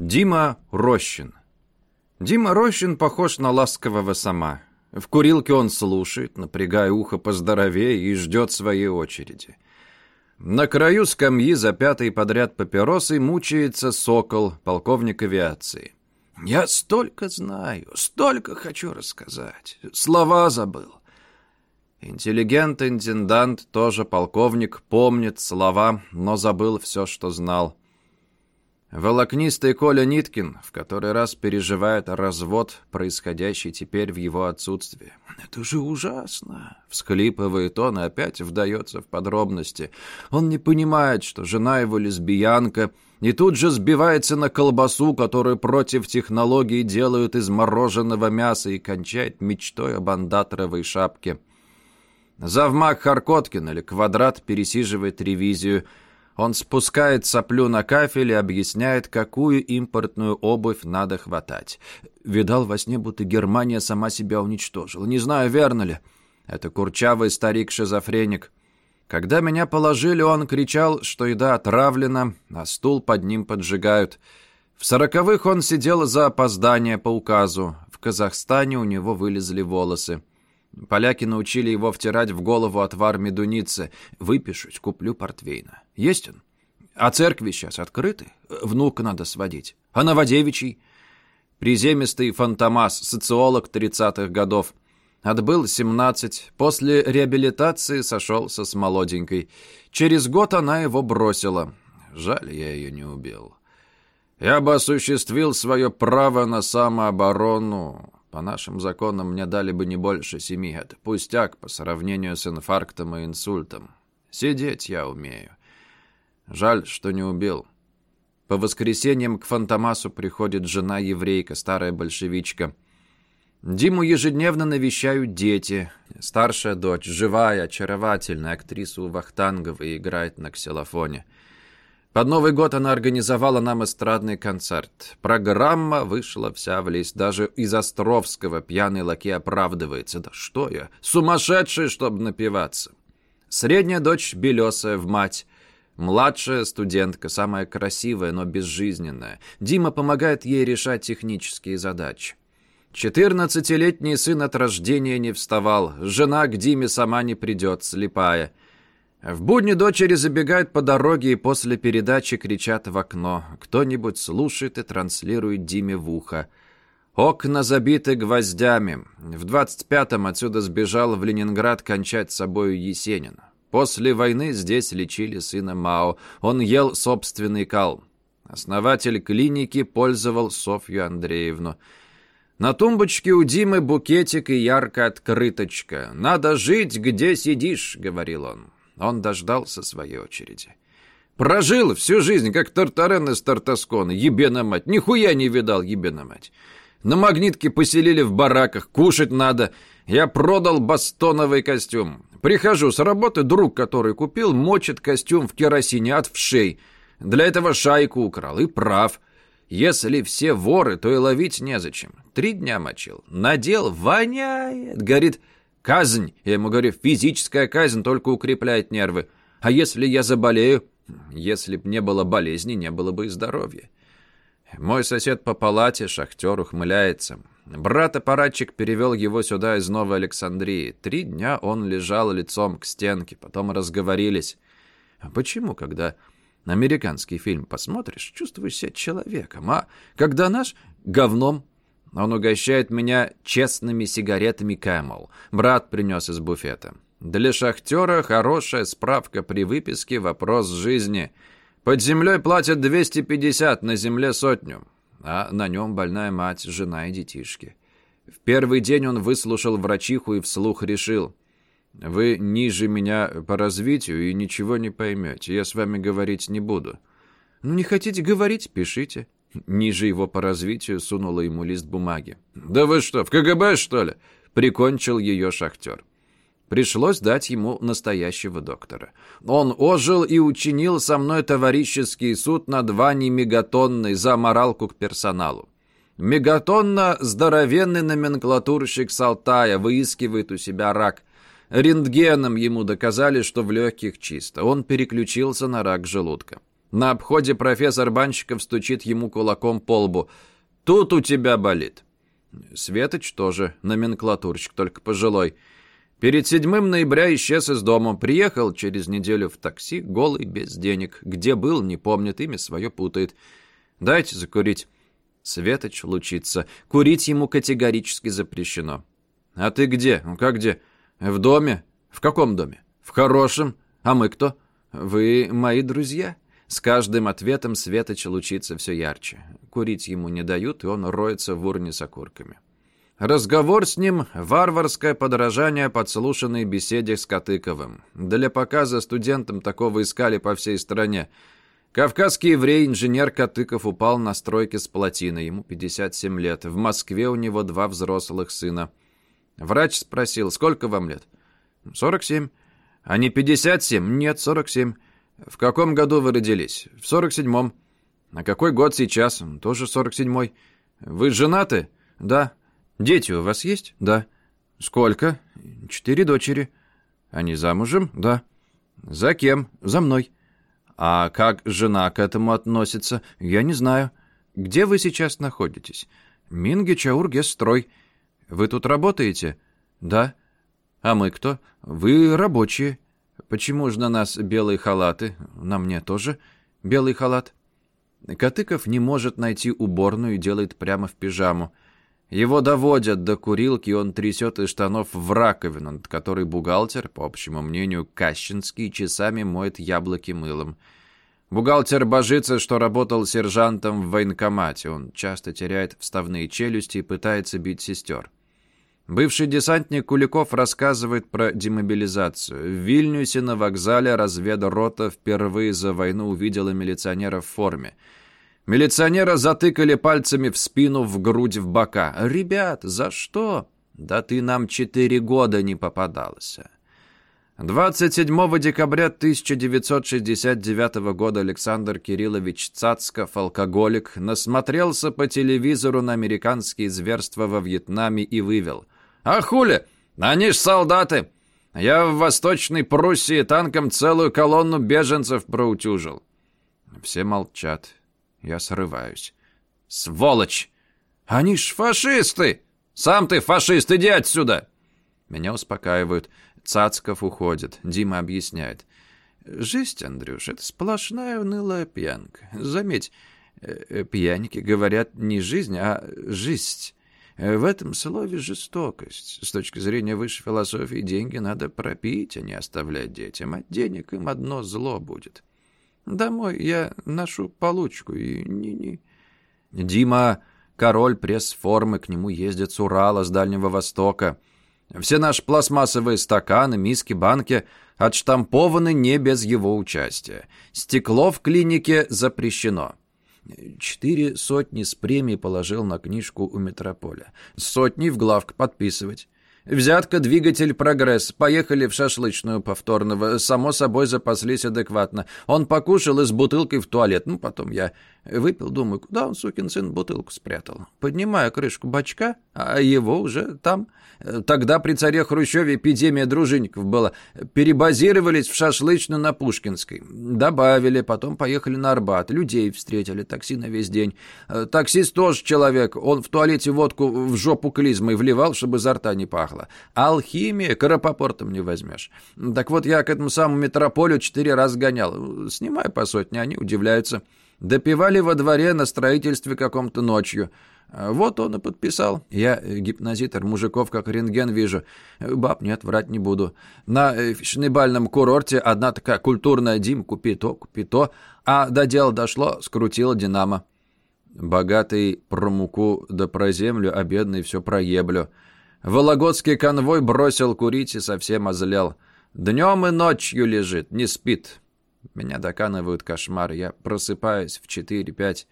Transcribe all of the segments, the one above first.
Дима Рощин. Дима Рощин похож на ласкового сама. В курилке он слушает, напрягая ухо поздоровее и ждет своей очереди. На краю скамьи за пятой подряд папиросой мучается сокол, полковник авиации. Я столько знаю, столько хочу рассказать. Слова забыл. Интеллигент-интендант, тоже полковник, помнит слова, но забыл все, что знал. Волокнистый Коля Ниткин в который раз переживает развод, происходящий теперь в его отсутствии. «Это же ужасно!» — всхлипывает он и опять вдается в подробности. Он не понимает, что жена его лесбиянка, и тут же сбивается на колбасу, которую против технологий делают из мороженого мяса и кончает мечтой об андатровой шапке. Завмак Харкоткин или Квадрат пересиживает ревизию — он спускает соплю на кафель и объясняет, какую импортную обувь надо хватать. Видал во сне, будто Германия сама себя уничтожила. Не знаю, верно ли. Это курчавый старик-шизофреник. Когда меня положили, он кричал, что еда отравлена, а стул под ним поджигают. В сороковых он сидел за опоздание по указу. В Казахстане у него вылезли волосы. Поляки научили его втирать в голову отвар медуницы. Выпишусь, куплю портвейна. Есть он? А церкви сейчас открыты? Внука надо сводить. А Новодевичий? Приземистый фантомас, социолог 30-х годов. Отбыл 17. После реабилитации сошелся с молоденькой. Через год она его бросила. Жаль, я ее не убил. Я бы осуществил свое право на самооборону. По нашим законам мне дали бы не больше семи. Это пустяк по сравнению с инфарктом и инсультом. Сидеть я умею. Жаль, что не убил. По воскресеньям к Фантомасу приходит жена-еврейка, старая большевичка. Диму ежедневно навещают дети. Старшая дочь, живая, очаровательная актриса у Вахтангова, играет на ксилофоне. Под Новый год она организовала нам эстрадный концерт. Программа вышла вся в лист. Даже из Островского пьяный лаки оправдывается. Да что я, сумасшедший, чтобы напиваться. Средняя дочь белесая в мать. Младшая студентка, самая красивая, но безжизненная. Дима помогает ей решать технические задачи. Четырнадцатилетний сын от рождения не вставал. Жена к Диме сама не придет, слепая. В будни дочери забегают по дороге и после передачи кричат в окно. Кто-нибудь слушает и транслирует Диме в ухо. Окна забиты гвоздями. В 25-м отсюда сбежал в Ленинград кончать с собою Есенин. После войны здесь лечили сына Мао. Он ел собственный кал. Основатель клиники пользовал Софью Андреевну. На тумбочке у Димы букетик и яркая открыточка. «Надо жить, где сидишь», — говорил он. Он дождался своей очереди. Прожил всю жизнь, как Тартарен из Тартаскона. Ебена мать. Нихуя не видал, ебена мать. На магнитке поселили в бараках. Кушать надо. Я продал бастоновый костюм. Прихожу с работы, друг, который купил, мочит костюм в керосине от вшей. Для этого шайку украл. И прав. Если все воры, то и ловить незачем. Три дня мочил. Надел, воняет. Горит, Казнь, я ему говорю, физическая казнь только укрепляет нервы. А если я заболею? Если б не было болезни, не было бы и здоровья. Мой сосед по палате, шахтер, ухмыляется. Брат-аппаратчик перевел его сюда из Новой Александрии. Три дня он лежал лицом к стенке, потом разговорились. А почему, когда американский фильм посмотришь, чувствуешь себя человеком, а когда наш — говном он угощает меня честными сигаретами Camel. Брат принес из буфета. Для шахтера хорошая справка при выписке «Вопрос жизни». Под землей платят 250, на земле сотню. А на нем больная мать, жена и детишки. В первый день он выслушал врачиху и вслух решил. «Вы ниже меня по развитию и ничего не поймете. Я с вами говорить не буду». «Ну, не хотите говорить? Пишите». Ниже его по развитию сунула ему лист бумаги. «Да вы что, в КГБ, что ли?» Прикончил ее шахтер. Пришлось дать ему настоящего доктора. Он ожил и учинил со мной товарищеский суд на два мегатонны за моралку к персоналу. Мегатонна – здоровенный номенклатурщик с Алтая, выискивает у себя рак. Рентгеном ему доказали, что в легких чисто. Он переключился на рак желудка. На обходе профессор Банщиков стучит ему кулаком по лбу. «Тут у тебя болит». Светоч тоже, номенклатурщик, только пожилой. Перед 7 ноября исчез из дома. Приехал через неделю в такси, голый, без денег. Где был, не помнит, имя свое путает. «Дайте закурить». Светоч лучится. Курить ему категорически запрещено. «А ты где? Ну как где? В доме? В каком доме? В хорошем? А мы кто? Вы мои друзья?» С каждым ответом Светоч лучится все ярче. Курить ему не дают, и он роется в урне с окурками. Разговор с ним — варварское подражание подслушанной беседе с Катыковым. Для показа студентам такого искали по всей стране. Кавказский еврей-инженер Катыков упал на стройке с плотиной, ему 57 лет. В Москве у него два взрослых сына. Врач спросил, сколько вам лет? 47. А не 57? Нет, 47. В каком году вы родились? В 47-м. А какой год сейчас? Тоже 47-й. Вы женаты? Да. Дети у вас есть? Да. Сколько? Четыре дочери. Они замужем? Да. За кем? За мной. А как жена к этому относится? Я не знаю. Где вы сейчас находитесь? Минге Чаургестрой. Вы тут работаете? Да. А мы кто? Вы рабочие. Почему же на нас белые халаты? На мне тоже белый халат. Катыков не может найти уборную и делает прямо в пижаму. Его доводят до курилки, и он трясет из штанов в раковину, над которой бухгалтер, по общему мнению, Кащинский, часами моет яблоки мылом. Бухгалтер божится, что работал сержантом в военкомате. Он часто теряет вставные челюсти и пытается бить сестер. Бывший десантник Куликов рассказывает про демобилизацию. В Вильнюсе на вокзале разведрота впервые за войну увидела милиционера в форме. Милиционера затыкали пальцами в спину, в грудь, в бока. «Ребят, за что?» «Да ты нам четыре года не попадался». 27 декабря 1969 года Александр Кириллович Цацков, алкоголик, насмотрелся по телевизору на американские зверства во Вьетнаме и вывел. «А хули? Они ж солдаты! Я в Восточной Пруссии танком целую колонну беженцев проутюжил». Все молчат. Я срываюсь. «Сволочь! Они ж фашисты! Сам ты фашист, иди отсюда!» Меня успокаивают. Цацков уходит. Дима объясняет. «Жизнь, Андрюш, это сплошная унылая пьянка. Заметь, э, э, пьяники говорят не жизнь, а жизнь. В этом слове жестокость. С точки зрения высшей философии деньги надо пропить, а не оставлять детям. От денег им одно зло будет. Домой я ношу получку и ни-ни. Дима, король пресс-формы, к нему ездят с Урала, с Дальнего Востока. Все наши пластмассовые стаканы, миски, банки отштампованы не без его участия. Стекло в клинике запрещено. Четыре сотни с премией положил на книжку у метрополя. Сотни в главк подписывать. Взятка, двигатель, прогресс. Поехали в шашлычную повторного. Само собой запаслись адекватно. Он покушал и с бутылкой в туалет. Ну, потом я выпил, думаю, куда он, сукин сын, бутылку спрятал. Поднимаю крышку бачка, а его уже там. Тогда при царе Хрущеве эпидемия дружинников была. Перебазировались в шашлычную на Пушкинской. Добавили, потом поехали на Арбат. Людей встретили, такси на весь день. Таксист тоже человек. Он в туалете водку в жопу клизмой вливал, чтобы изо рта не пахло. Алхимия, карапопортом не возьмешь. Так вот, я к этому самому метрополю четыре раза гонял. Снимаю по сотне, они удивляются. Допивали во дворе на строительстве каком-то ночью. Вот он и подписал. Я гипнозитор мужиков как рентген вижу. Баб нет, врать не буду. На фешнебальном курорте одна такая культурная Дим, купи то, купи то. А до дела дошло, скрутила Динамо. Богатый про муку да про землю, а бедный все про еблю. Вологодский конвой бросил курить и совсем озлел. Днем и ночью лежит, не спит. Меня доканывают кошмары. Я просыпаюсь в 4-5.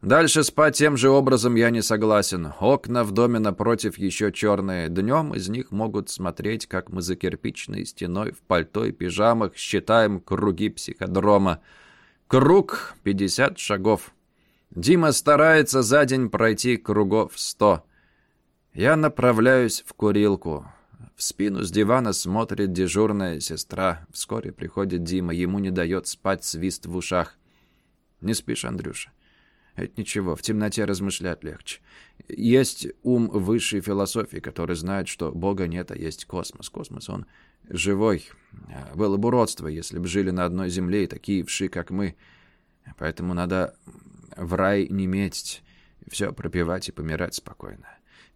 Дальше спать тем же образом я не согласен. Окна в доме напротив еще черные. Днем из них могут смотреть, как мы за кирпичной стеной в пальто и пижамах считаем круги психодрома. Круг 50 шагов. Дима старается за день пройти кругов 100. Я направляюсь в курилку. В спину с дивана смотрит дежурная сестра. Вскоре приходит Дима, ему не дает спать свист в ушах. Не спишь, Андрюша? Это ничего, в темноте размышлять легче. Есть ум высшей философии, который знает, что Бога нет, а есть космос. Космос, он живой. Было бы уродство, если бы жили на одной земле и такие вши, как мы. Поэтому надо в рай не метить, все пропивать и помирать спокойно.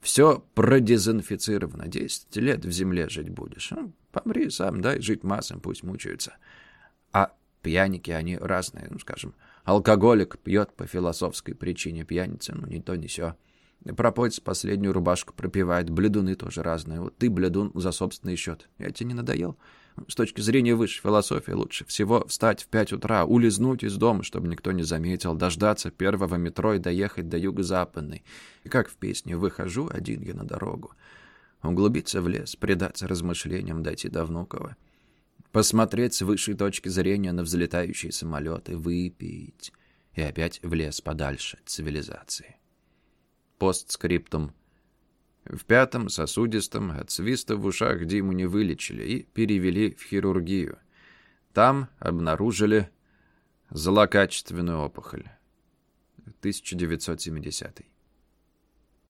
Все продезинфицировано. Десять лет в земле жить будешь. Ну, помри сам, дай жить массам, пусть мучаются. А пьяники, они разные, ну, скажем, Алкоголик пьет по философской причине пьяницы, ну не то, не сё. Пропойц последнюю рубашку пропивает, бледуны тоже разные. Вот ты, бледун, за собственный счет. Я тебе не надоел? С точки зрения высшей философии лучше всего встать в пять утра, улизнуть из дома, чтобы никто не заметил, дождаться первого метро и доехать до юго-западной. И как в песне «Выхожу один я на дорогу». Углубиться в лес, предаться размышлениям, дойти до Внуково посмотреть с высшей точки зрения на взлетающие самолеты, выпить и опять в лес подальше цивилизации. Постскриптум. В пятом сосудистом от свиста в ушах Диму не вылечили и перевели в хирургию. Там обнаружили злокачественную опухоль. 1970